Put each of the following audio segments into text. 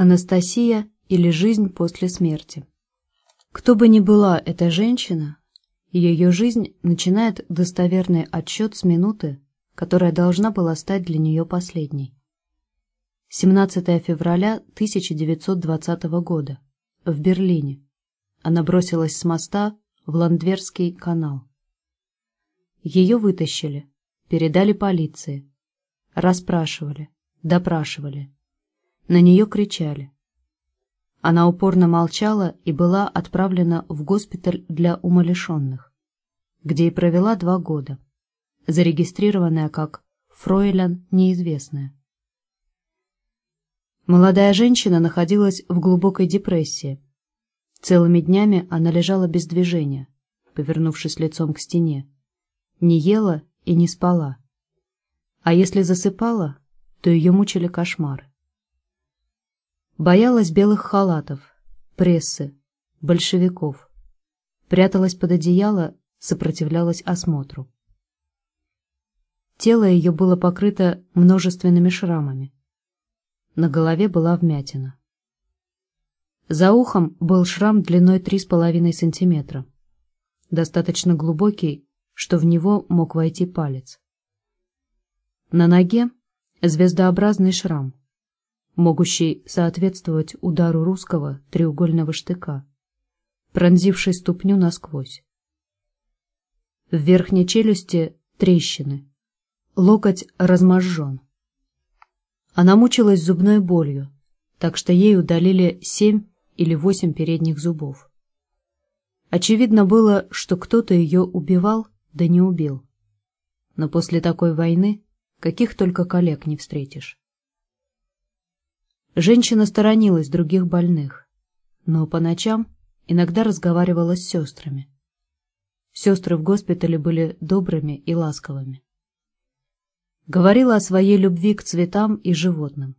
Анастасия или жизнь после смерти. Кто бы ни была эта женщина, ее жизнь начинает достоверный отсчет с минуты, которая должна была стать для нее последней. 17 февраля 1920 года. В Берлине. Она бросилась с моста в Ландверский канал. Ее вытащили, передали полиции, расспрашивали, допрашивали. На нее кричали. Она упорно молчала и была отправлена в госпиталь для умалишенных, где и провела два года, зарегистрированная как «Фройлен неизвестная». Молодая женщина находилась в глубокой депрессии. Целыми днями она лежала без движения, повернувшись лицом к стене. Не ела и не спала. А если засыпала, то ее мучили кошмары. Боялась белых халатов, прессы, большевиков. Пряталась под одеяло, сопротивлялась осмотру. Тело ее было покрыто множественными шрамами. На голове была вмятина. За ухом был шрам длиной 3,5 сантиметра, достаточно глубокий, что в него мог войти палец. На ноге звездообразный шрам, могущий соответствовать удару русского треугольного штыка, пронзивший ступню насквозь. В верхней челюсти трещины, локоть разможжен. Она мучилась зубной болью, так что ей удалили семь или восемь передних зубов. Очевидно было, что кто-то ее убивал, да не убил. Но после такой войны каких только коллег не встретишь. Женщина сторонилась других больных, но по ночам иногда разговаривала с сестрами. Сестры в госпитале были добрыми и ласковыми. Говорила о своей любви к цветам и животным.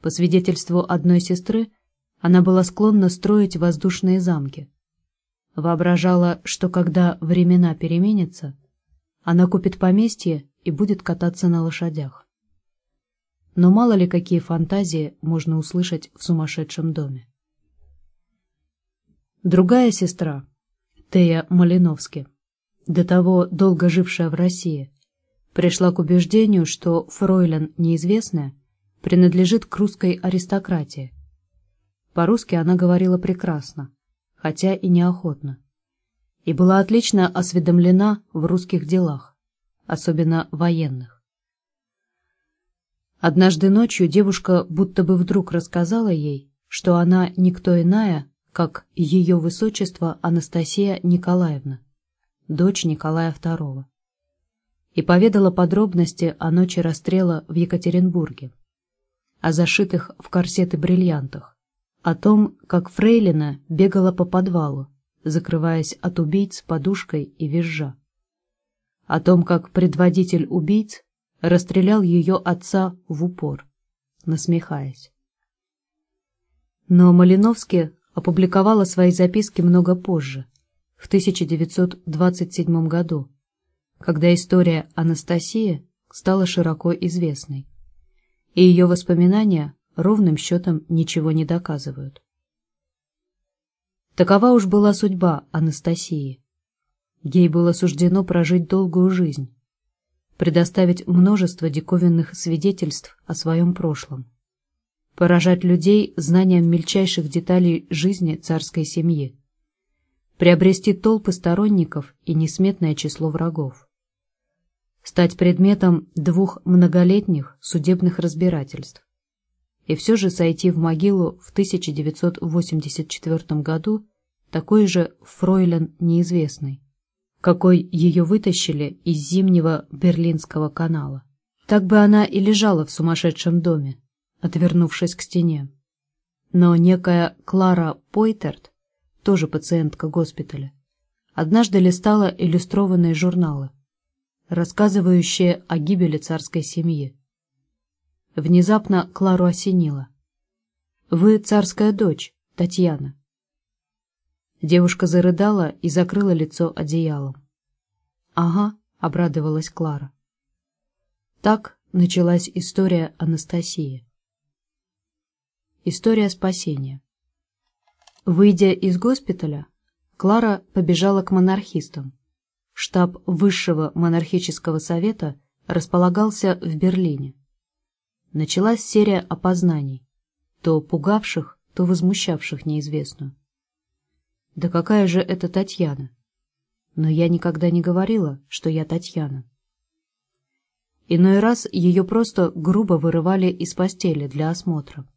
По свидетельству одной сестры, она была склонна строить воздушные замки. Воображала, что когда времена переменятся, она купит поместье и будет кататься на лошадях но мало ли какие фантазии можно услышать в сумасшедшем доме. Другая сестра, Тея Малиновски, до того долго жившая в России, пришла к убеждению, что фройлен неизвестная принадлежит к русской аристократии. По-русски она говорила прекрасно, хотя и неохотно, и была отлично осведомлена в русских делах, особенно военных. Однажды ночью девушка будто бы вдруг рассказала ей, что она никто иная, как ее высочество Анастасия Николаевна, дочь Николая II, и поведала подробности о ночи расстрела в Екатеринбурге, о зашитых в корсеты бриллиантах, о том, как Фрейлина бегала по подвалу, закрываясь от убийц подушкой и визжа, о том, как предводитель убийц расстрелял ее отца в упор, насмехаясь. Но Малиновский опубликовала свои записки много позже, в 1927 году, когда история Анастасии стала широко известной, и ее воспоминания ровным счетом ничего не доказывают. Такова уж была судьба Анастасии. Ей было суждено прожить долгую жизнь, предоставить множество диковинных свидетельств о своем прошлом, поражать людей знанием мельчайших деталей жизни царской семьи, приобрести толпы сторонников и несметное число врагов, стать предметом двух многолетних судебных разбирательств. И все же сойти в могилу в 1984 году такой же фройлен неизвестный, какой ее вытащили из зимнего Берлинского канала. Так бы она и лежала в сумасшедшем доме, отвернувшись к стене. Но некая Клара Пойтерт, тоже пациентка госпиталя, однажды листала иллюстрованные журналы, рассказывающие о гибели царской семьи. Внезапно Клару осенило. «Вы царская дочь, Татьяна. Девушка зарыдала и закрыла лицо одеялом. «Ага», — обрадовалась Клара. Так началась история Анастасии. История спасения. Выйдя из госпиталя, Клара побежала к монархистам. Штаб Высшего монархического совета располагался в Берлине. Началась серия опознаний, то пугавших, то возмущавших неизвестную. Да какая же это Татьяна? Но я никогда не говорила, что я Татьяна. Иной раз ее просто грубо вырывали из постели для осмотра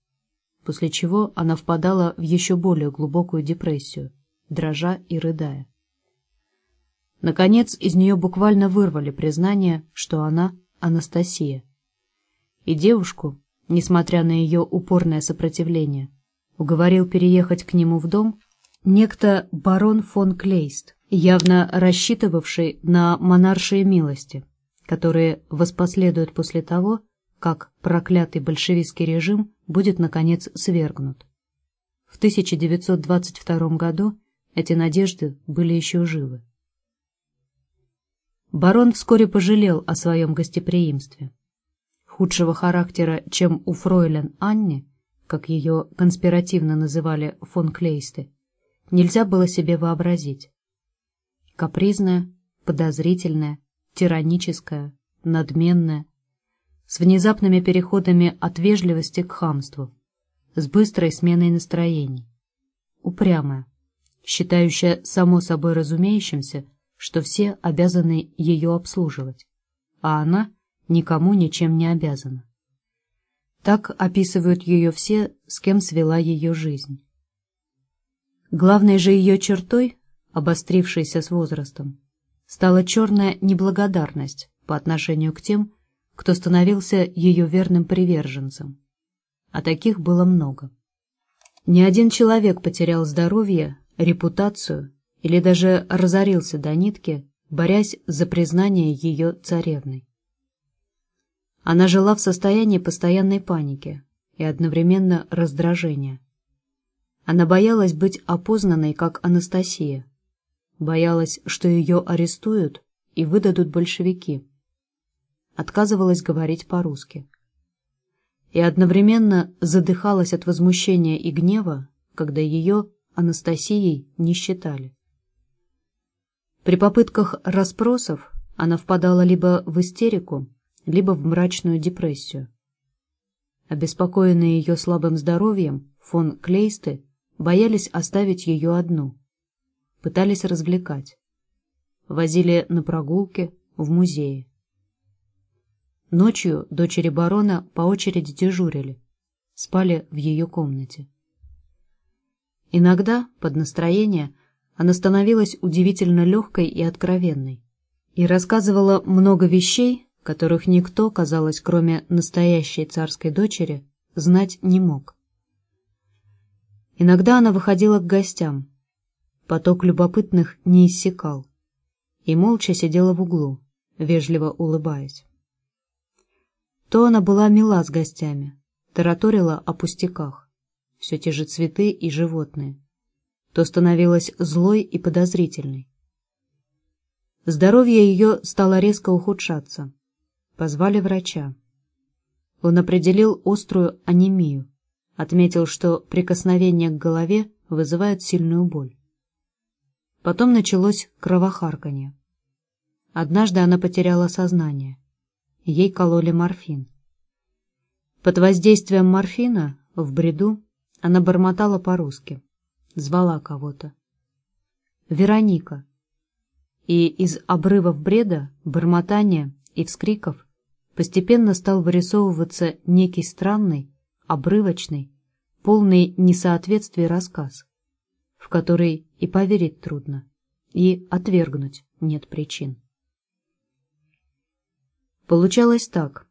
после чего она впадала в еще более глубокую депрессию, дрожа и рыдая. Наконец, из нее буквально вырвали признание, что она Анастасия. И девушку, несмотря на ее упорное сопротивление, уговорил переехать к нему в дом некто барон фон Клейст, явно рассчитывавший на монаршие милости, которые воспоследуют после того, как проклятый большевистский режим будет, наконец, свергнут. В 1922 году эти надежды были еще живы. Барон вскоре пожалел о своем гостеприимстве. Худшего характера, чем у фройлен Анни, как ее конспиративно называли фон Клейсты, нельзя было себе вообразить. Капризная, подозрительная, тираническая, надменная, с внезапными переходами от вежливости к хамству, с быстрой сменой настроений. Упрямая, считающая само собой разумеющимся, что все обязаны ее обслуживать, а она никому ничем не обязана. Так описывают ее все, с кем свела ее жизнь. Главной же ее чертой, обострившейся с возрастом, стала черная неблагодарность по отношению к тем, кто становился ее верным приверженцем. А таких было много. Ни один человек потерял здоровье, репутацию или даже разорился до нитки, борясь за признание ее царевной. Она жила в состоянии постоянной паники и одновременно раздражения. Она боялась быть опознанной как Анастасия, боялась, что ее арестуют и выдадут большевики отказывалась говорить по-русски. И одновременно задыхалась от возмущения и гнева, когда ее Анастасией не считали. При попытках расспросов она впадала либо в истерику, либо в мрачную депрессию. Обеспокоенные ее слабым здоровьем, фон Клейсты боялись оставить ее одну. Пытались развлекать. Возили на прогулки, в музеи. Ночью дочери барона по очереди дежурили, спали в ее комнате. Иногда, под настроение, она становилась удивительно легкой и откровенной и рассказывала много вещей, которых никто, казалось, кроме настоящей царской дочери, знать не мог. Иногда она выходила к гостям. Поток любопытных не иссякал. И молча сидела в углу, вежливо улыбаясь. То она была мила с гостями, тараторила о пустяках, все те же цветы и животные, то становилась злой и подозрительной. Здоровье ее стало резко ухудшаться. Позвали врача. Он определил острую анемию, отметил, что прикосновение к голове вызывает сильную боль. Потом началось кровохарканье. Однажды она потеряла сознание. Ей кололи морфин. Под воздействием морфина, в бреду, она бормотала по-русски, звала кого-то. «Вероника». И из обрывов бреда, бормотания и вскриков постепенно стал вырисовываться некий странный, обрывочный, полный несоответствий рассказ, в который и поверить трудно, и отвергнуть нет причин. Получалось так.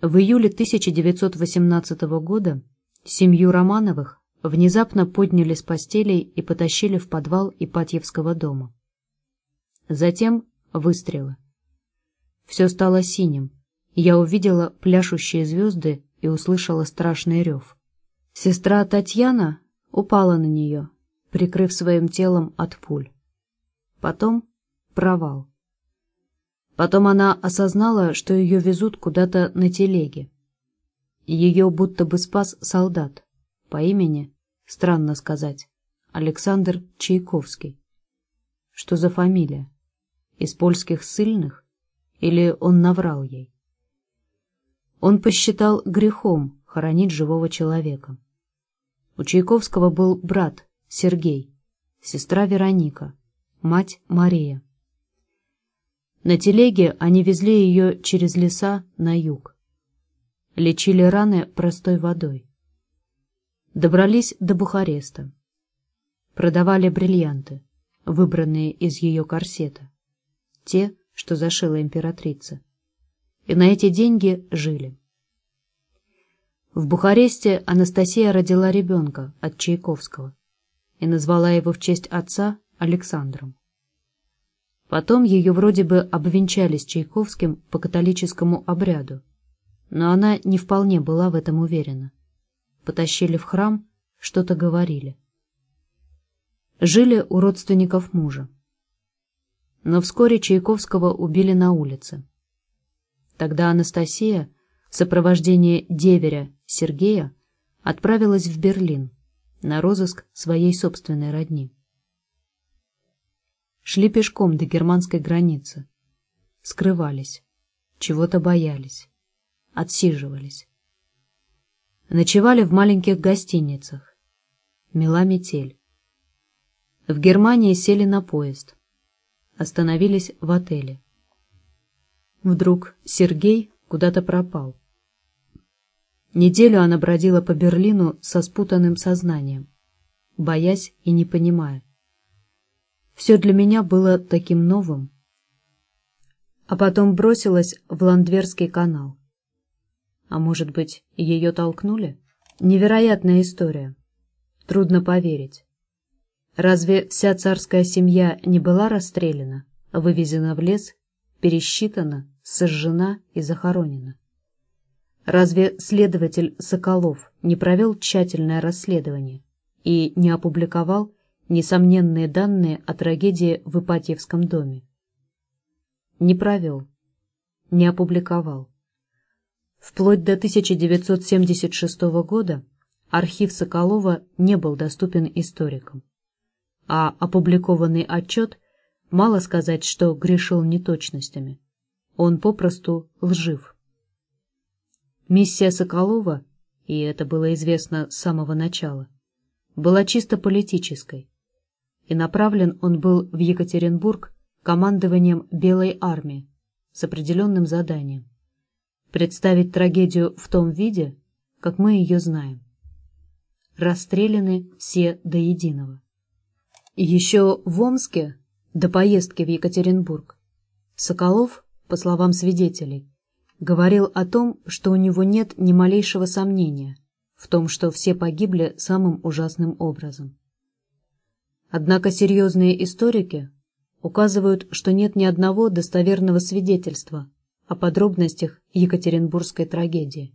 В июле 1918 года семью Романовых внезапно подняли с постелей и потащили в подвал Ипатьевского дома. Затем выстрелы. Все стало синим. Я увидела пляшущие звезды и услышала страшный рев. Сестра Татьяна упала на нее, прикрыв своим телом от пуль. Потом провал. Потом она осознала, что ее везут куда-то на телеге. Ее будто бы спас солдат, по имени, странно сказать, Александр Чайковский. Что за фамилия? Из польских ссыльных? Или он наврал ей? Он посчитал грехом хоронить живого человека. У Чайковского был брат Сергей, сестра Вероника, мать Мария. На телеге они везли ее через леса на юг. Лечили раны простой водой. Добрались до Бухареста. Продавали бриллианты, выбранные из ее корсета. Те, что зашила императрица. И на эти деньги жили. В Бухаресте Анастасия родила ребенка от Чайковского и назвала его в честь отца Александром. Потом ее вроде бы обвенчали с Чайковским по католическому обряду, но она не вполне была в этом уверена. Потащили в храм, что-то говорили. Жили у родственников мужа. Но вскоре Чайковского убили на улице. Тогда Анастасия в сопровождении деверя Сергея отправилась в Берлин на розыск своей собственной родни. Шли пешком до германской границы. Скрывались, чего-то боялись, отсиживались. Ночевали в маленьких гостиницах. Мела метель. В Германии сели на поезд. Остановились в отеле. Вдруг Сергей куда-то пропал. Неделю она бродила по Берлину со спутанным сознанием, боясь и не понимая. Все для меня было таким новым. А потом бросилась в Ландверский канал. А может быть, ее толкнули? Невероятная история. Трудно поверить. Разве вся царская семья не была расстреляна, вывезена в лес, пересчитана, сожжена и захоронена? Разве следователь Соколов не провел тщательное расследование и не опубликовал несомненные данные о трагедии в Ипатьевском доме? Не провел, не опубликовал. Вплоть до 1976 года архив Соколова не был доступен историкам, а опубликованный отчет мало сказать, что грешил неточностями. Он попросту лжив. Миссия Соколова, и это было известно с самого начала, была чисто политической, и направлен он был в Екатеринбург командованием Белой армии с определенным заданием представить трагедию в том виде, как мы ее знаем. Расстреляны все до единого. Еще в Омске, до поездки в Екатеринбург, Соколов, по словам свидетелей, говорил о том, что у него нет ни малейшего сомнения в том, что все погибли самым ужасным образом. Однако серьезные историки указывают, что нет ни одного достоверного свидетельства о подробностях Екатеринбургской трагедии.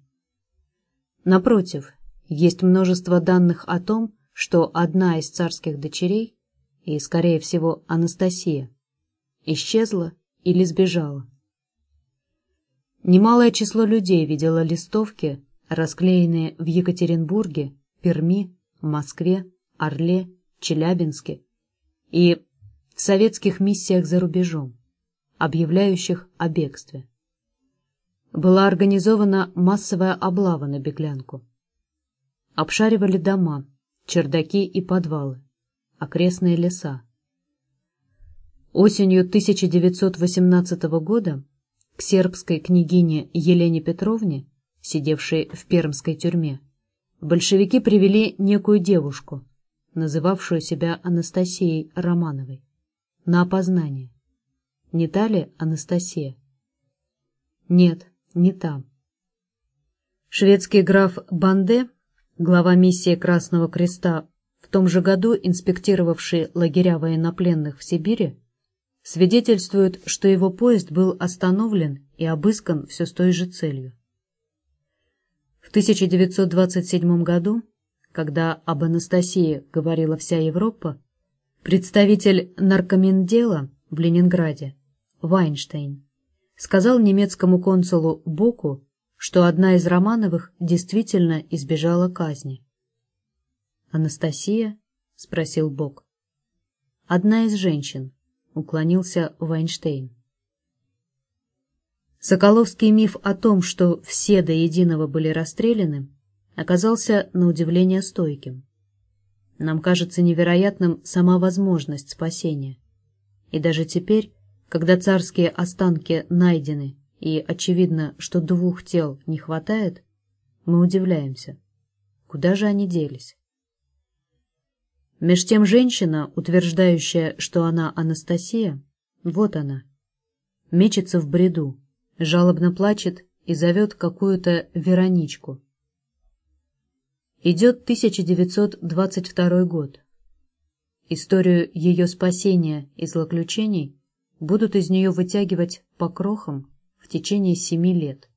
Напротив, есть множество данных о том, что одна из царских дочерей, и, скорее всего, Анастасия, исчезла или сбежала. Немалое число людей видело листовки, расклеенные в Екатеринбурге, Перми, Москве, Орле, Челябинске и в советских миссиях за рубежом, объявляющих о бегстве. Была организована массовая облава на беглянку. Обшаривали дома, чердаки и подвалы, окрестные леса. Осенью 1918 года к сербской княгине Елене Петровне, сидевшей в пермской тюрьме, большевики привели некую девушку, называвшую себя Анастасией Романовой, на опознание. Не та ли Анастасия? Нет, не та. Шведский граф Банде, глава миссии Красного Креста, в том же году инспектировавший лагеря военнопленных в Сибири, свидетельствует, что его поезд был остановлен и обыскан все с той же целью. В 1927 году, когда об Анастасии говорила вся Европа, представитель наркомендела в Ленинграде, Вайнштейн, сказал немецкому консулу Боку, что одна из Романовых действительно избежала казни. «Анастасия?» — спросил Бог. «Одна из женщин», — уклонился Вайнштейн. Соколовский миф о том, что все до единого были расстреляны, оказался на удивление стойким. Нам кажется невероятным сама возможность спасения. И даже теперь, когда царские останки найдены, и очевидно, что двух тел не хватает, мы удивляемся. Куда же они делись? Меж тем женщина, утверждающая, что она Анастасия, вот она, мечется в бреду, жалобно плачет и зовет какую-то Вероничку. Идет 1922 год. Историю ее спасения и злоключений будут из нее вытягивать по крохам в течение семи лет.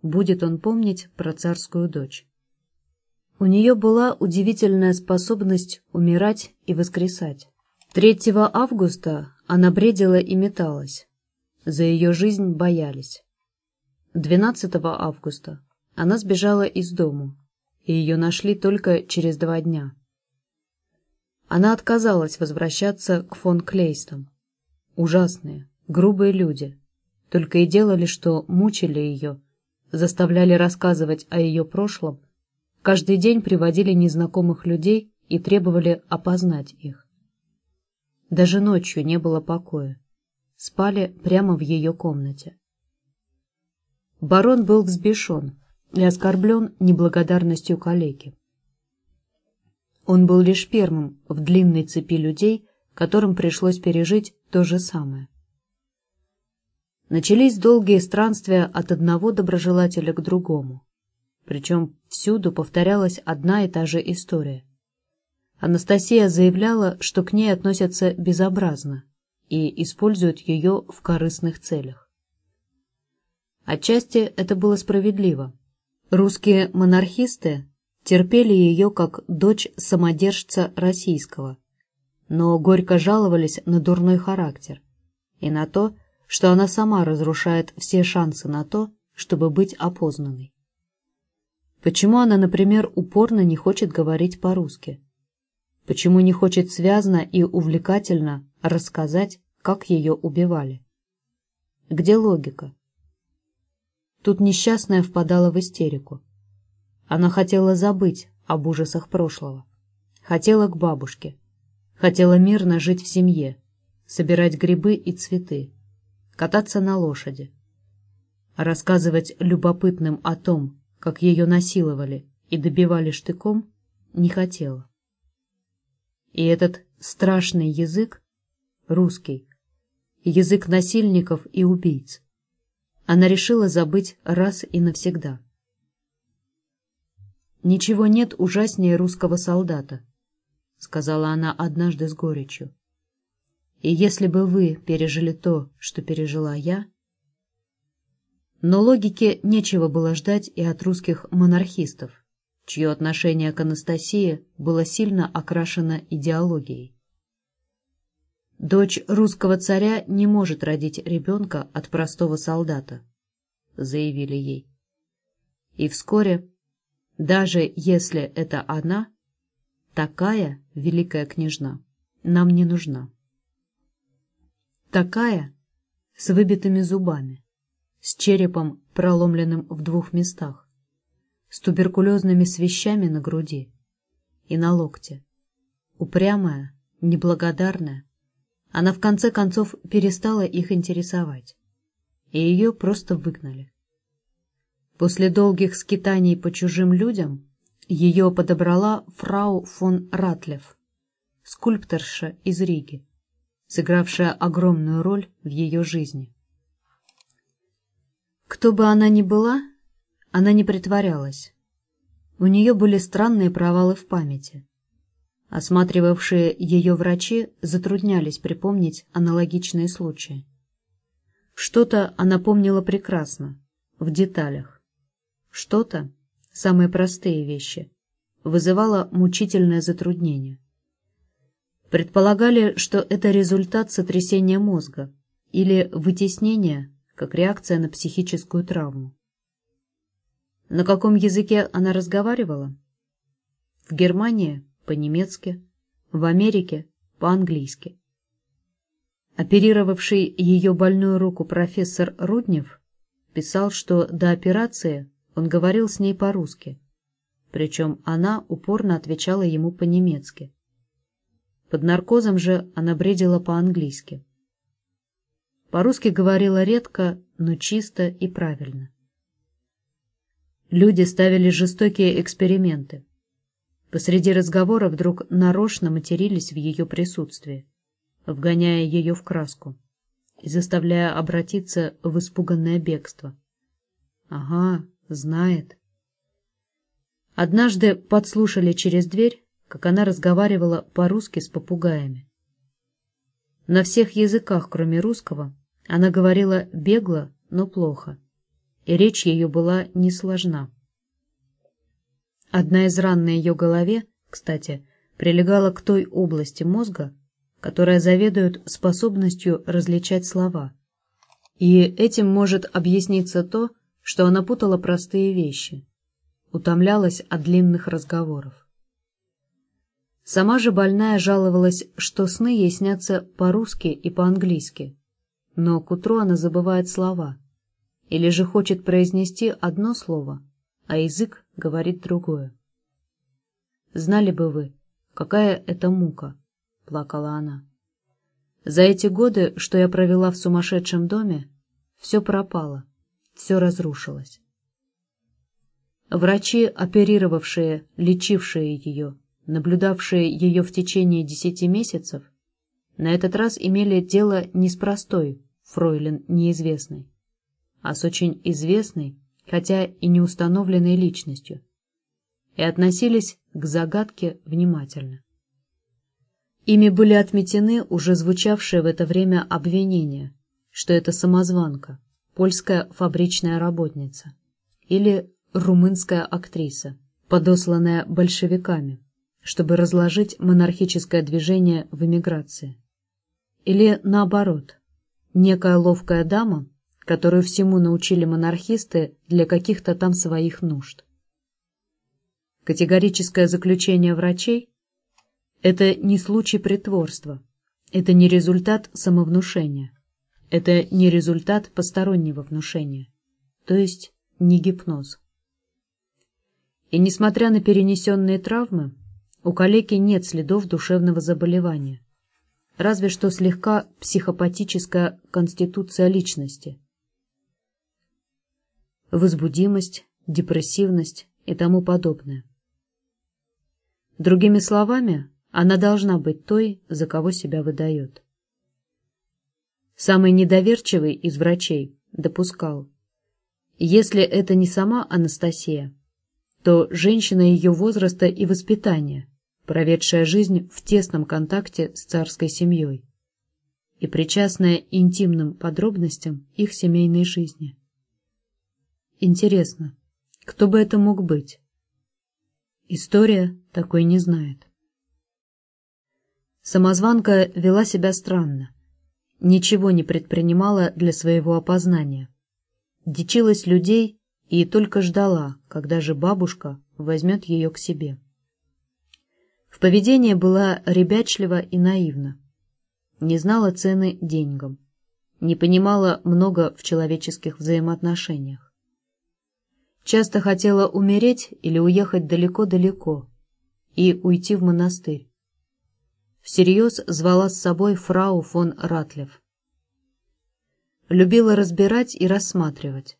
Будет он помнить про царскую дочь. У нее была удивительная способность умирать и воскресать. 3 августа она бредила и металась. За ее жизнь боялись. 12 августа она сбежала из дому, и ее нашли только через два дня. Она отказалась возвращаться к фон Клейстам. Ужасные, грубые люди. Только и делали, что мучили ее, заставляли рассказывать о ее прошлом, каждый день приводили незнакомых людей и требовали опознать их. Даже ночью не было покоя. Спали прямо в ее комнате. Барон был взбешен и оскорблен неблагодарностью калеки. Он был лишь первым в длинной цепи людей, которым пришлось пережить то же самое. Начались долгие странствия от одного доброжелателя к другому. Причем всюду повторялась одна и та же история. Анастасия заявляла, что к ней относятся безобразно и используют ее в корыстных целях. Отчасти это было справедливо. Русские монархисты терпели ее как дочь самодержца российского, но горько жаловались на дурной характер и на то, что она сама разрушает все шансы на то, чтобы быть опознанной. Почему она, например, упорно не хочет говорить по-русски? Почему не хочет связно и увлекательно рассказать, как ее убивали? Где логика? Тут несчастная впадала в истерику. Она хотела забыть об ужасах прошлого. Хотела к бабушке. Хотела мирно жить в семье, собирать грибы и цветы, кататься на лошади. рассказывать любопытным о том, как ее насиловали и добивали штыком, не хотела. И этот страшный язык, русский, язык насильников и убийц, она решила забыть раз и навсегда. «Ничего нет ужаснее русского солдата», — сказала она однажды с горечью. «И если бы вы пережили то, что пережила я...» Но логике нечего было ждать и от русских монархистов чье отношение к Анастасии было сильно окрашено идеологией. «Дочь русского царя не может родить ребенка от простого солдата», — заявили ей. И вскоре, даже если это она, такая великая княжна нам не нужна. Такая с выбитыми зубами, с черепом, проломленным в двух местах, с туберкулезными свещами на груди и на локте. Упрямая, неблагодарная, она в конце концов перестала их интересовать, и ее просто выгнали. После долгих скитаний по чужим людям ее подобрала фрау фон Ратлев, скульпторша из Риги, сыгравшая огромную роль в ее жизни. Кто бы она ни была, она не притворялась. У нее были странные провалы в памяти. Осматривавшие ее врачи затруднялись припомнить аналогичные случаи. Что-то она помнила прекрасно, в деталях. Что-то, самые простые вещи, вызывало мучительное затруднение. Предполагали, что это результат сотрясения мозга или вытеснения, как реакция на психическую травму. На каком языке она разговаривала? В Германии – по-немецки, в Америке – по-английски. Оперировавший ее больную руку профессор Руднев писал, что до операции он говорил с ней по-русски, причем она упорно отвечала ему по-немецки. Под наркозом же она бредила по-английски. По-русски говорила редко, но чисто и правильно. Люди ставили жестокие эксперименты. Посреди разговора вдруг нарочно матерились в ее присутствии, вгоняя ее в краску и заставляя обратиться в испуганное бегство. Ага, знает. Однажды подслушали через дверь, как она разговаривала по-русски с попугаями. На всех языках, кроме русского, она говорила бегло, но плохо, и речь ее была несложна. Одна из ран на ее голове, кстати, прилегала к той области мозга, которая заведует способностью различать слова. И этим может объясниться то, что она путала простые вещи, утомлялась от длинных разговоров. Сама же больная жаловалась, что сны ей снятся по-русски и по-английски, но к утру она забывает слова, или же хочет произнести одно слово, а язык говорит другое. «Знали бы вы, какая это мука», — плакала она. «За эти годы, что я провела в сумасшедшем доме, все пропало, все разрушилось. Врачи, оперировавшие, лечившие ее, наблюдавшие ее в течение десяти месяцев, на этот раз имели дело не с простой, фройлен неизвестной, а с очень известной, хотя и не установленной личностью, и относились к загадке внимательно. Ими были отметены уже звучавшие в это время обвинения, что это самозванка, польская фабричная работница или румынская актриса, подосланная большевиками, чтобы разложить монархическое движение в эмиграции. Или наоборот, некая ловкая дама, которую всему научили монархисты для каких-то там своих нужд. Категорическое заключение врачей – это не случай притворства, это не результат самовнушения. Это не результат постороннего внушения, то есть не гипноз. И несмотря на перенесенные травмы, у калеки нет следов душевного заболевания, разве что слегка психопатическая конституция личности. Возбудимость, депрессивность и тому подобное. Другими словами, она должна быть той, за кого себя выдает. Самый недоверчивый из врачей допускал, если это не сама Анастасия, то женщина ее возраста и воспитания, проведшая жизнь в тесном контакте с царской семьей и причастная интимным подробностям их семейной жизни. Интересно, кто бы это мог быть? История такой не знает. Самозванка вела себя странно ничего не предпринимала для своего опознания. Дичилась людей и только ждала, когда же бабушка возьмет ее к себе. В поведении была ребячлива и наивна. Не знала цены деньгам. Не понимала много в человеческих взаимоотношениях. Часто хотела умереть или уехать далеко-далеко и уйти в монастырь всерьез звала с собой фрау фон Ратлев. Любила разбирать и рассматривать,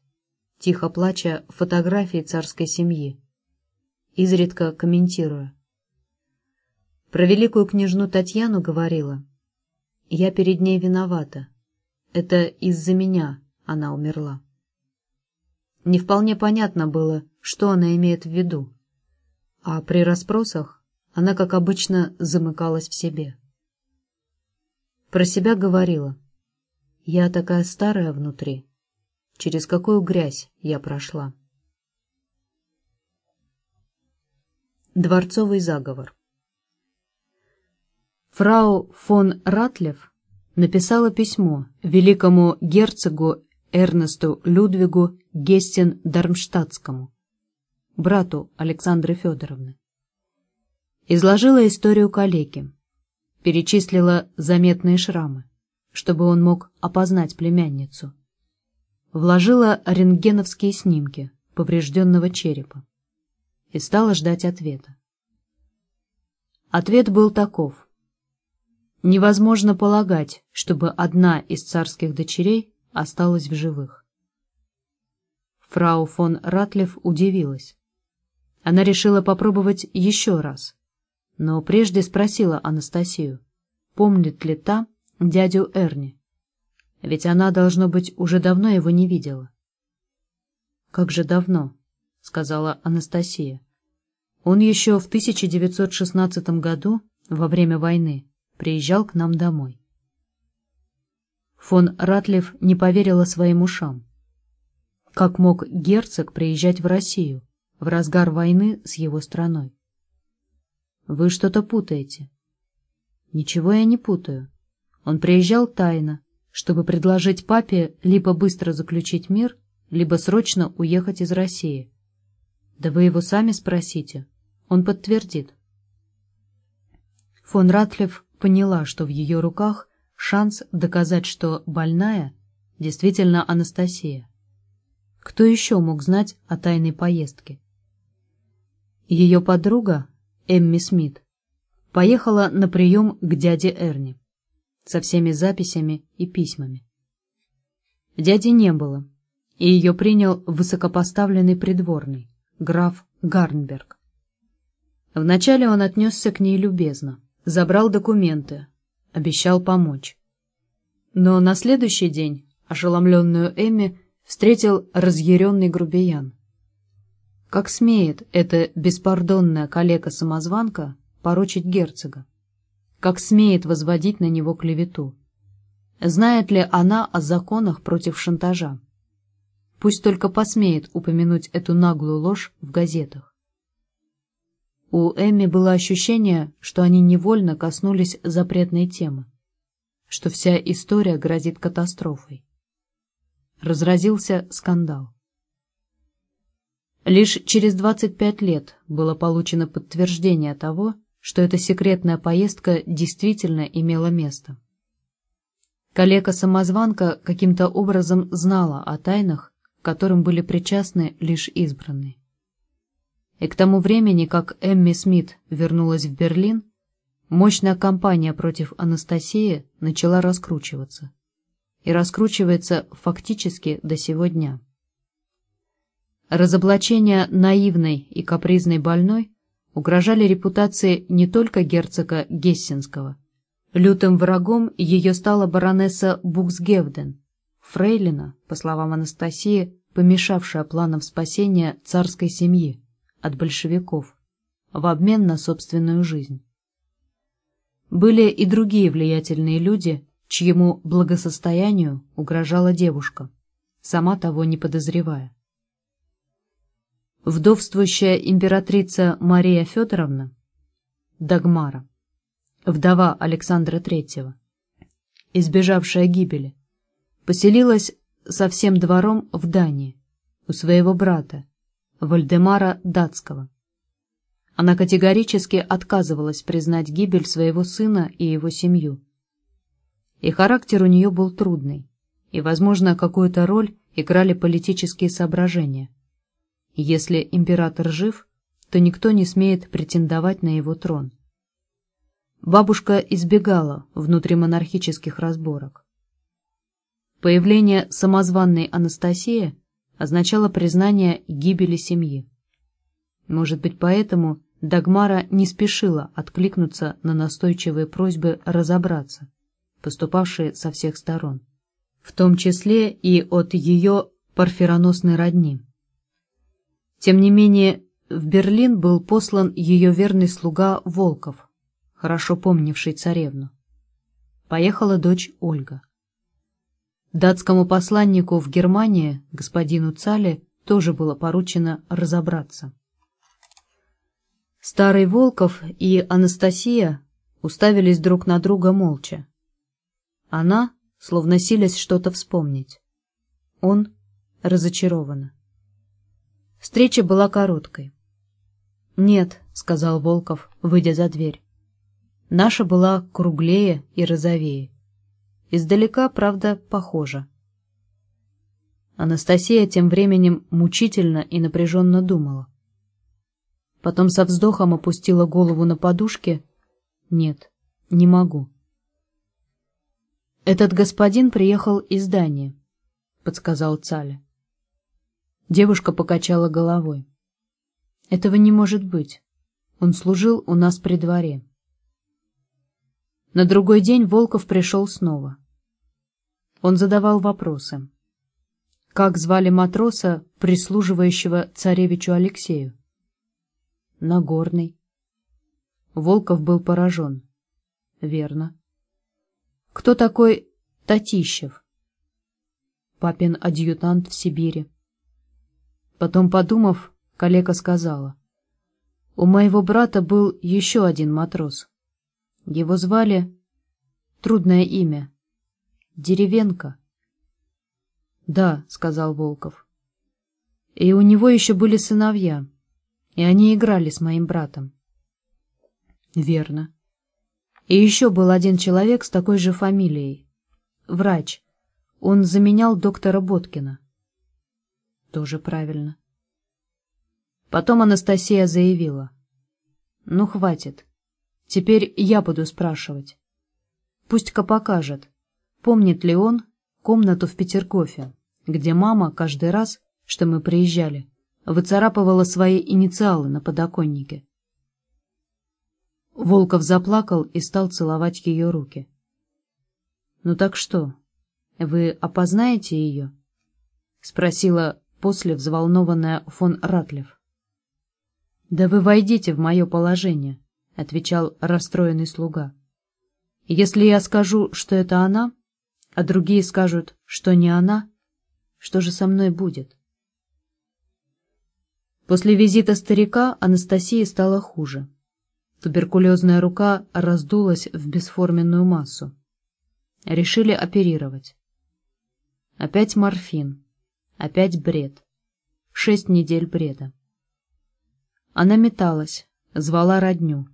тихо плача фотографии царской семьи, изредка комментируя. Про великую княжну Татьяну говорила, «Я перед ней виновата. Это из-за меня она умерла». Не вполне понятно было, что она имеет в виду, а при расспросах она, как обычно, замыкалась в себе. Про себя говорила. Я такая старая внутри. Через какую грязь я прошла. Дворцовый заговор Фрау фон Ратлев написала письмо великому герцогу Эрнесту Людвигу Гестен-Дармштадтскому брату Александры Федоровны. Изложила историю калеки, перечислила заметные шрамы, чтобы он мог опознать племянницу. Вложила рентгеновские снимки поврежденного черепа и стала ждать ответа. Ответ был таков. Невозможно полагать, чтобы одна из царских дочерей осталась в живых. Фрау фон Ратлев удивилась. Она решила попробовать еще раз, но прежде спросила Анастасию, помнит ли та дядю Эрни, ведь она, должно быть, уже давно его не видела. «Как же давно?» — сказала Анастасия. «Он еще в 1916 году, во время войны, приезжал к нам домой». Фон Ратлев не поверила своим ушам. Как мог герцог приезжать в Россию в разгар войны с его страной? Вы что-то путаете. Ничего я не путаю. Он приезжал тайно, чтобы предложить папе либо быстро заключить мир, либо срочно уехать из России. Да вы его сами спросите, он подтвердит. Фон Ратлев поняла, что в ее руках шанс доказать, что больная действительно Анастасия. Кто еще мог знать о тайной поездке? Ее подруга, Эмми Смит, поехала на прием к дяде Эрни со всеми записями и письмами. Дяди не было, и ее принял высокопоставленный придворный, граф Гарнберг. Вначале он отнесся к ней любезно, забрал документы, обещал помочь. Но на следующий день ошеломленную Эмми встретил разъяренный грубиян. Как смеет эта беспардонная калека-самозванка порочить герцога? Как смеет возводить на него клевету? Знает ли она о законах против шантажа? Пусть только посмеет упомянуть эту наглую ложь в газетах. У Эмми было ощущение, что они невольно коснулись запретной темы, что вся история грозит катастрофой. Разразился скандал. Лишь через 25 лет было получено подтверждение того, что эта секретная поездка действительно имела место. Калека-самозванка каким-то образом знала о тайнах, к которым были причастны лишь избранные. И к тому времени, как Эмми Смит вернулась в Берлин, мощная кампания против Анастасии начала раскручиваться. И раскручивается фактически до сего дня. Разоблачения наивной и капризной больной угрожали репутации не только герцога Гессенского. Лютым врагом ее стала баронесса Буксгевден, фрейлина, по словам Анастасии, помешавшая планам спасения царской семьи от большевиков в обмен на собственную жизнь. Были и другие влиятельные люди, чьему благосостоянию угрожала девушка, сама того не подозревая вдовствующая императрица Мария Федоровна, Дагмара, вдова Александра III, избежавшая гибели, поселилась со всем двором в Дании, у своего брата, Вальдемара Датского. Она категорически отказывалась признать гибель своего сына и его семью. И характер у нее был трудный, и, возможно, какую-то роль играли политические соображения – если император жив, то никто не смеет претендовать на его трон. Бабушка избегала внутримонархических разборок. Появление самозванной Анастасии означало признание гибели семьи. Может быть, поэтому Дагмара не спешила откликнуться на настойчивые просьбы разобраться, поступавшие со всех сторон, в том числе и от ее парфироносной родни. Тем не менее, в Берлин был послан ее верный слуга Волков, хорошо помнивший царевну. Поехала дочь Ольга. Датскому посланнику в Германии, господину Цале, тоже было поручено разобраться. Старый Волков и Анастасия уставились друг на друга молча. Она, словно силясь что-то вспомнить. Он разочарованно. Встреча была короткой. «Нет», — сказал Волков, выйдя за дверь. Наша была круглее и розовее. Издалека, правда, похожа. Анастасия тем временем мучительно и напряженно думала. Потом со вздохом опустила голову на подушке. «Нет, не могу». «Этот господин приехал из Дании», — подсказал Цаля. Девушка покачала головой. «Этого не может быть. Он служил у нас при дворе». На другой день Волков пришел снова. Он задавал вопросы. Как звали матроса, прислуживающего царевичу Алексею? Нагорный. Волков был поражен. Верно. Кто такой Татищев? Папин адъютант в Сибири. Потом, подумав, коллега сказала. У моего брата был еще один матрос. Его звали... Трудное имя. Деревенко. «Да», — сказал Волков. «И у него еще были сыновья, и они играли с моим братом». «Верно. И еще был один человек с такой же фамилией. Врач. Он заменял доктора Боткина». «Тоже правильно». Потом Анастасия заявила. «Ну, хватит. Теперь я буду спрашивать. Пусть-ка покажет, помнит ли он комнату в Петергофе, где мама каждый раз, что мы приезжали, выцарапывала свои инициалы на подоконнике. Волков заплакал и стал целовать ее руки. «Ну так что, вы опознаете ее?» — спросила после взволнованная фон Ратлев. «Да вы войдите в мое положение», — отвечал расстроенный слуга. «Если я скажу, что это она, а другие скажут, что не она, что же со мной будет?» После визита старика Анастасии стало хуже. Туберкулезная рука раздулась в бесформенную массу. Решили оперировать. Опять морфин. Опять бред. Шесть недель бреда. Она металась, звала родню.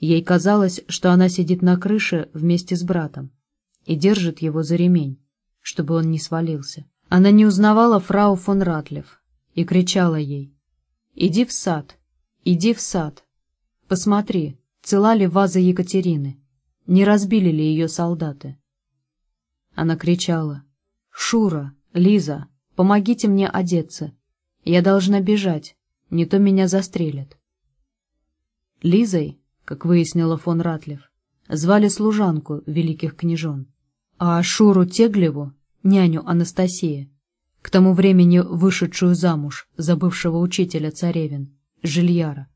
Ей казалось, что она сидит на крыше вместе с братом и держит его за ремень, чтобы он не свалился. Она не узнавала фрау фон Ратлев и кричала ей «Иди в сад, иди в сад, посмотри, цела ли ваза Екатерины, не разбили ли ее солдаты». Она кричала «Шура, Лиза, помогите мне одеться, я должна бежать, не то меня застрелят». Лизой как выяснила фон Ратлев, звали служанку великих княжон, а Шуру Теглеву — няню Анастасия, к тому времени вышедшую замуж за бывшего учителя царевин, Жильяра,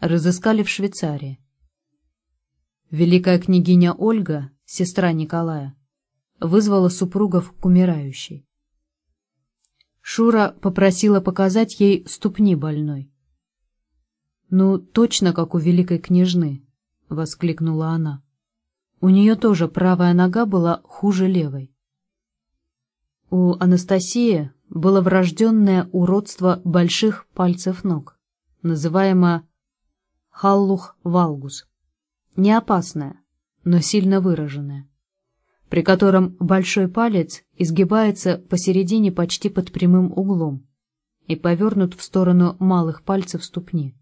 разыскали в Швейцарии. Великая княгиня Ольга, сестра Николая, вызвала супругов к умирающей. Шура попросила показать ей ступни больной. «Ну, точно как у великой княжны!» — воскликнула она. У нее тоже правая нога была хуже левой. У Анастасии было врожденное уродство больших пальцев ног, называемое халлух валгус, не опасное, но сильно выраженное, при котором большой палец изгибается посередине почти под прямым углом и повернут в сторону малых пальцев ступни.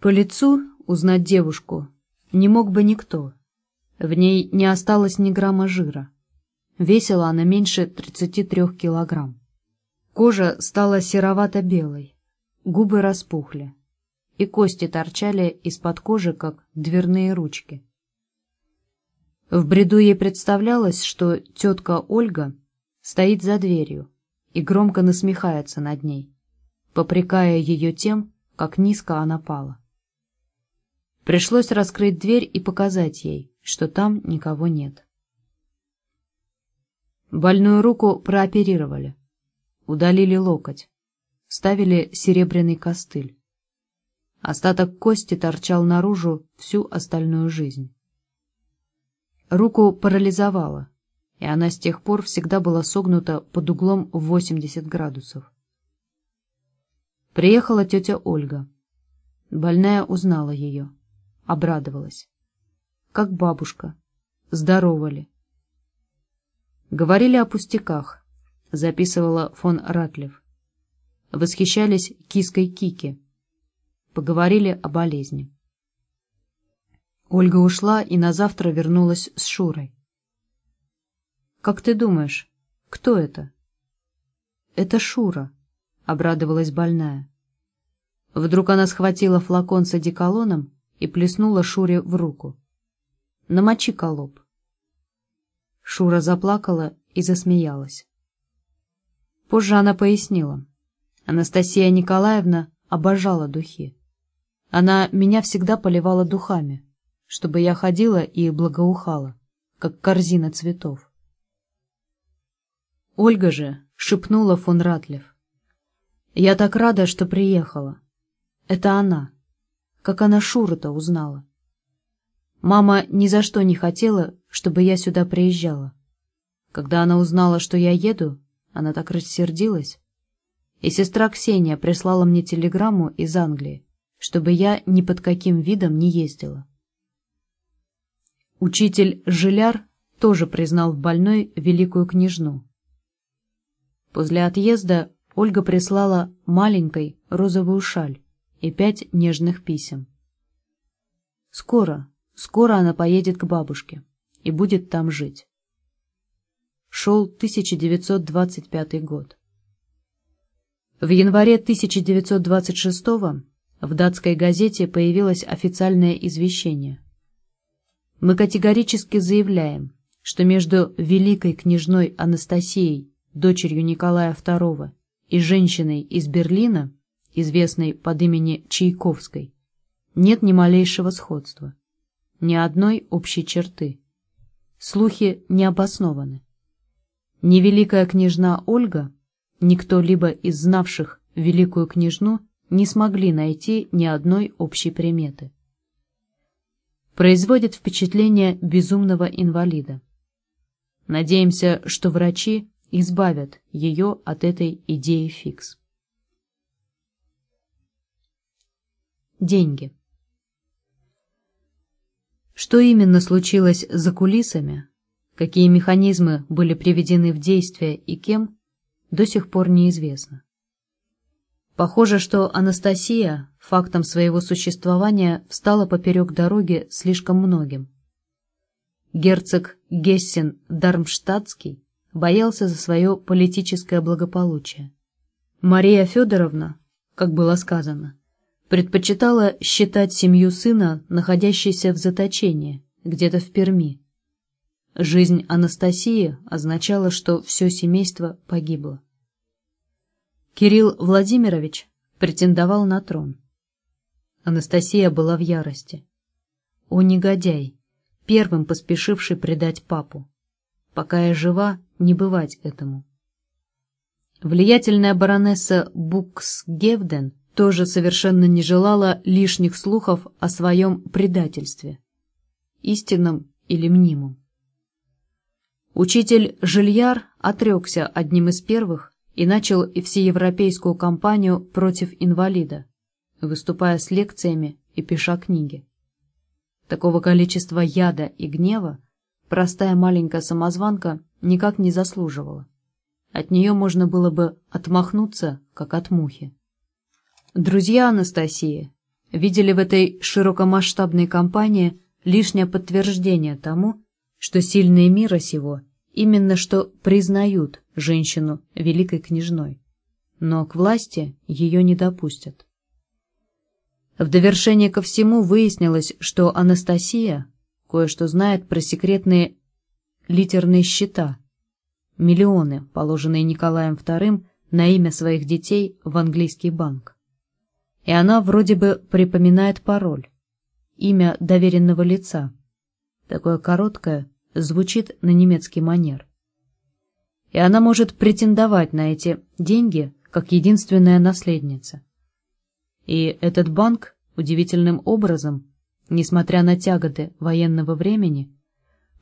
По лицу узнать девушку не мог бы никто. В ней не осталось ни грамма жира. Весила она меньше 33 килограмм. Кожа стала серовато-белой, губы распухли, и кости торчали из-под кожи, как дверные ручки. В бреду ей представлялось, что тетка Ольга стоит за дверью и громко насмехается над ней, попрекая ее тем, как низко она пала. Пришлось раскрыть дверь и показать ей, что там никого нет. Больную руку прооперировали, удалили локоть, ставили серебряный костыль. Остаток кости торчал наружу всю остальную жизнь. Руку парализовало, и она с тех пор всегда была согнута под углом в 80 градусов. Приехала тетя Ольга. Больная узнала ее. Обрадовалась. Как бабушка. Здорова ли? Говорили о пустяках, записывала фон Ратлев. Восхищались киской Кики. Поговорили о болезни. Ольга ушла и на завтра вернулась с Шурой. «Как ты думаешь, кто это?» «Это Шура», — обрадовалась больная. Вдруг она схватила флакон с одеколоном и плеснула Шуре в руку. «Намочи колоб». Шура заплакала и засмеялась. Позже она пояснила. Анастасия Николаевна обожала духи. Она меня всегда поливала духами, чтобы я ходила и благоухала, как корзина цветов. Ольга же шепнула фон Ратлев. «Я так рада, что приехала. Это она. Как она Шуру-то узнала. Мама ни за что не хотела, чтобы я сюда приезжала. Когда она узнала, что я еду, она так рассердилась. И сестра Ксения прислала мне телеграмму из Англии, чтобы я ни под каким видом не ездила. Учитель Жиляр тоже признал в больной великую княжну, После отъезда Ольга прислала маленькой розовую шаль и пять нежных писем. Скоро, скоро она поедет к бабушке и будет там жить. Шел 1925 год. В январе 1926 в датской газете появилось официальное извещение. Мы категорически заявляем, что между великой княжной Анастасией дочерью Николая II, и женщиной из Берлина, известной под имени Чайковской, нет ни малейшего сходства, ни одной общей черты. Слухи не обоснованы. Ни великая княжна Ольга, ни кто-либо из знавших великую княжну не смогли найти ни одной общей приметы. Производит впечатление безумного инвалида. Надеемся, что врачи избавят ее от этой идеи фикс. Деньги. Что именно случилось за кулисами, какие механизмы были приведены в действие и кем, до сих пор неизвестно. Похоже, что Анастасия фактом своего существования встала поперек дороги слишком многим. Герцог Гессен-Дармштадтский боялся за свое политическое благополучие. Мария Федоровна, как было сказано, предпочитала считать семью сына, находящейся в заточении, где-то в Перми. Жизнь Анастасии означала, что все семейство погибло. Кирилл Владимирович претендовал на трон. Анастасия была в ярости. О негодяй, первым поспешивший предать папу. Пока я жива, не бывать этому. Влиятельная баронесса Буксгевден тоже совершенно не желала лишних слухов о своем предательстве, истинном или мнимом. Учитель Жильяр отрекся одним из первых и начал всеевропейскую кампанию против инвалида, выступая с лекциями и пиша книги. Такого количества яда и гнева простая маленькая самозванка никак не заслуживала. От нее можно было бы отмахнуться, как от мухи. Друзья Анастасии видели в этой широкомасштабной кампании лишнее подтверждение тому, что сильные мира сего именно что признают женщину великой княжной, но к власти ее не допустят. В довершение ко всему выяснилось, что Анастасия кое-что знает про секретные литерные счета, миллионы, положенные Николаем II на имя своих детей в английский банк. И она вроде бы припоминает пароль, имя доверенного лица. Такое короткое, звучит на немецкий манер. И она может претендовать на эти деньги как единственная наследница. И этот банк удивительным образом, несмотря на тяготы военного времени,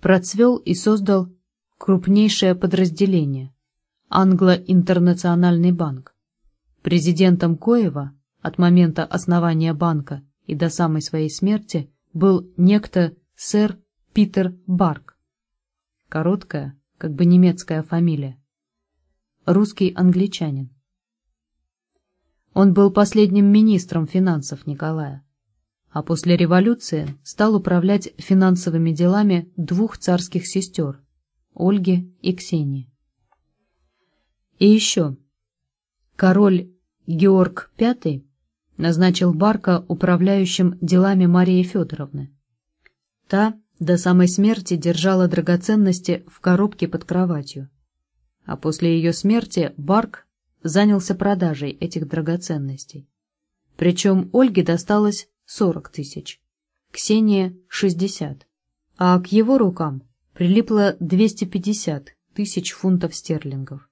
процвел и создал крупнейшее подразделение – Англо-Интернациональный банк, Президентом Коева от момента основания банка и до самой своей смерти был некто сэр Питер Барк. Короткая, как бы немецкая фамилия. Русский англичанин. Он был последним министром финансов Николая, а после революции стал управлять финансовыми делами двух царских сестер – Ольги и Ксении. И еще, король Георг V назначил Барка управляющим делами Марии Федоровны. Та до самой смерти держала драгоценности в коробке под кроватью, а после ее смерти Барк занялся продажей этих драгоценностей. Причем Ольге досталось 40 тысяч, Ксении — 60, а к его рукам прилипло 250 тысяч фунтов стерлингов.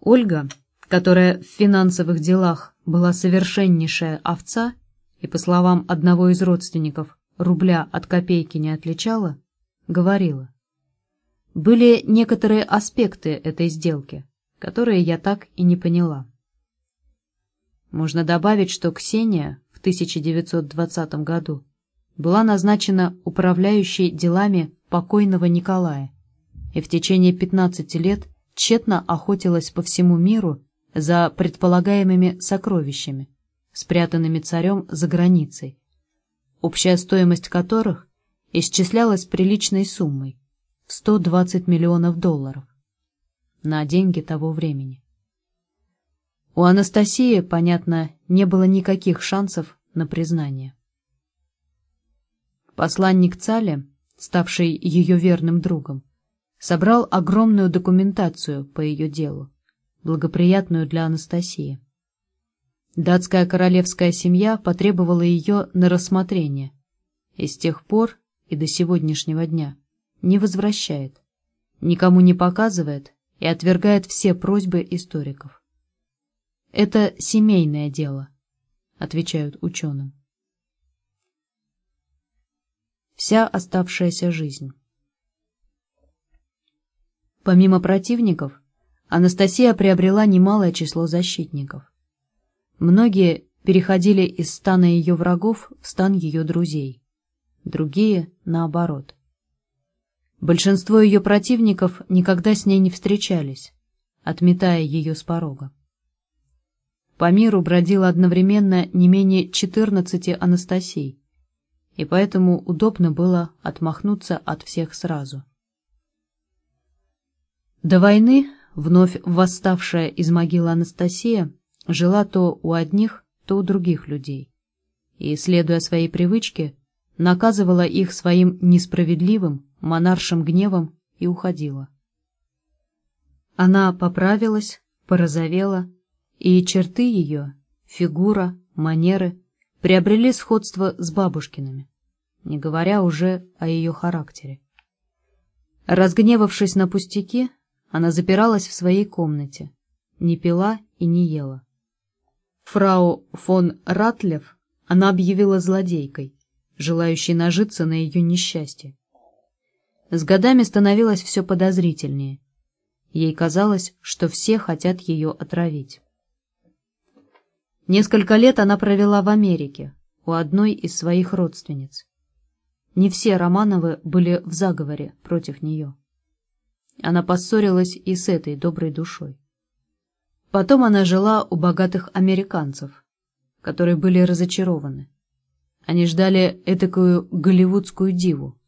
Ольга, которая в финансовых делах была совершеннейшая овца и, по словам одного из родственников, рубля от копейки не отличала, говорила. Были некоторые аспекты этой сделки, которые я так и не поняла. Можно добавить, что Ксения в 1920 году была назначена управляющей делами покойного Николая и в течение 15 лет тщетно охотилась по всему миру за предполагаемыми сокровищами, спрятанными царем за границей, общая стоимость которых исчислялась приличной суммой в 120 миллионов долларов на деньги того времени. У Анастасии, понятно, не было никаких шансов на признание. Посланник Цали, ставший ее верным другом, собрал огромную документацию по ее делу, благоприятную для Анастасии. Датская королевская семья потребовала ее на рассмотрение, и с тех пор и до сегодняшнего дня не возвращает, никому не показывает и отвергает все просьбы историков. «Это семейное дело», — отвечают ученым. Вся оставшаяся жизнь. Помимо противников, Анастасия приобрела немалое число защитников. Многие переходили из стана ее врагов в стан ее друзей, другие — наоборот. Большинство ее противников никогда с ней не встречались, отметая ее с порога. По миру бродило одновременно не менее 14 Анастасий, и поэтому удобно было отмахнуться от всех сразу. До войны вновь восставшая из могилы Анастасия жила то у одних, то у других людей, и, следуя своей привычке, наказывала их своим несправедливым, монаршим гневом и уходила. Она поправилась, порозовела, и черты ее, фигура, манеры приобрели сходство с бабушкиными, не говоря уже о ее характере. Разгневавшись на пустяки, она запиралась в своей комнате, не пила и не ела. Фрау фон Ратлев она объявила злодейкой, желающей нажиться на ее несчастье. С годами становилось все подозрительнее. Ей казалось, что все хотят ее отравить. Несколько лет она провела в Америке, у одной из своих родственниц. Не все Романовы были в заговоре против нее. Она поссорилась и с этой доброй душой. Потом она жила у богатых американцев, которые были разочарованы. Они ждали этакую голливудскую диву,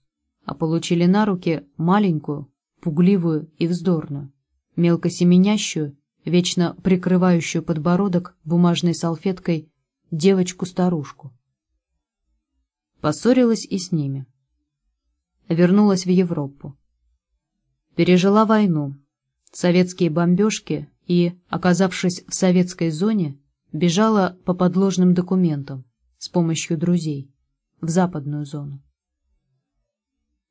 а получили на руки маленькую, пугливую и вздорную, мелко семенящую, вечно прикрывающую подбородок бумажной салфеткой девочку-старушку. Поссорилась и с ними. Вернулась в Европу. Пережила войну, советские бомбежки и, оказавшись в советской зоне, бежала по подложным документам с помощью друзей в западную зону.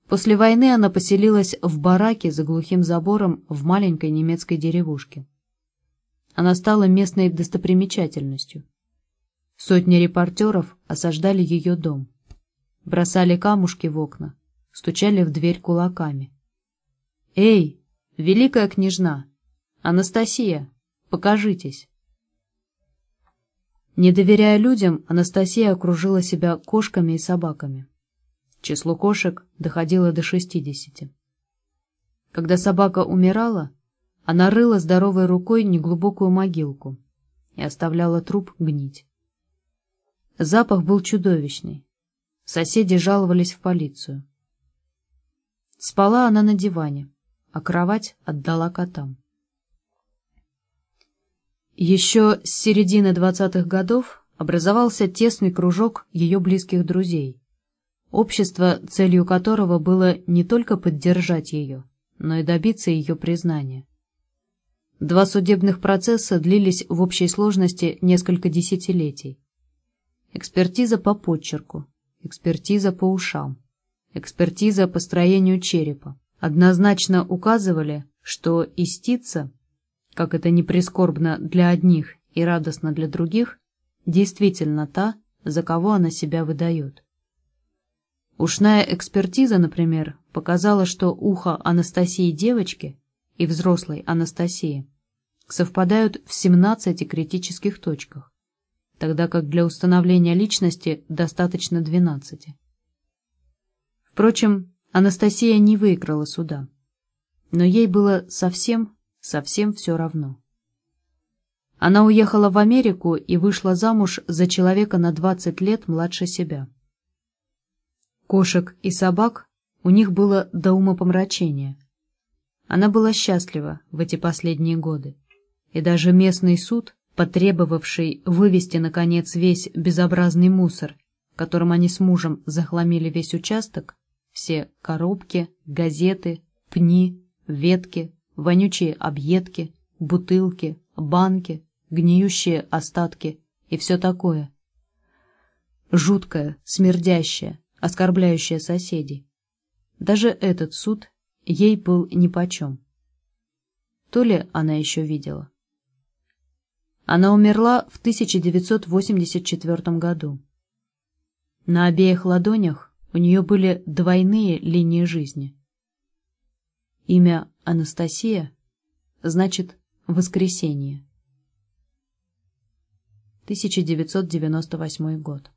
После войны она поселилась в бараке за глухим забором в маленькой немецкой деревушке. Она стала местной достопримечательностью. Сотни репортеров осаждали ее дом, бросали камушки в окна, стучали в дверь кулаками. «Эй, великая княжна! Анастасия, покажитесь!» Не доверяя людям, Анастасия окружила себя кошками и собаками. Число кошек доходило до шестидесяти. Когда собака умирала, она рыла здоровой рукой неглубокую могилку и оставляла труп гнить. Запах был чудовищный. Соседи жаловались в полицию. Спала она на диване, а кровать отдала котам. Еще с середины двадцатых годов образовался тесный кружок ее близких друзей, общество, целью которого было не только поддержать ее, но и добиться ее признания. Два судебных процесса длились в общей сложности несколько десятилетий. Экспертиза по подчерку, экспертиза по ушам, экспертиза по строению черепа однозначно указывали, что истица, как это не прискорбно для одних и радостно для других, действительно та, за кого она себя выдает. Ушная экспертиза, например, показала, что ухо Анастасии девочки и взрослой Анастасии совпадают в 17 критических точках, тогда как для установления личности достаточно 12. Впрочем, Анастасия не выиграла суда, но ей было совсем, совсем все равно. Она уехала в Америку и вышла замуж за человека на 20 лет младше себя. Кошек и собак у них было до умопомрачения. Она была счастлива в эти последние годы, и даже местный суд, потребовавший вывести, наконец, весь безобразный мусор, которым они с мужем захламили весь участок, все коробки, газеты, пни, ветки, вонючие объедки, бутылки, банки, гниющие остатки и все такое. Жуткое, смердящее, оскорбляющая соседей. Даже этот суд ей был нипочем. То ли она еще видела. Она умерла в 1984 году. На обеих ладонях у нее были двойные линии жизни. Имя Анастасия значит «воскресенье». 1998 год.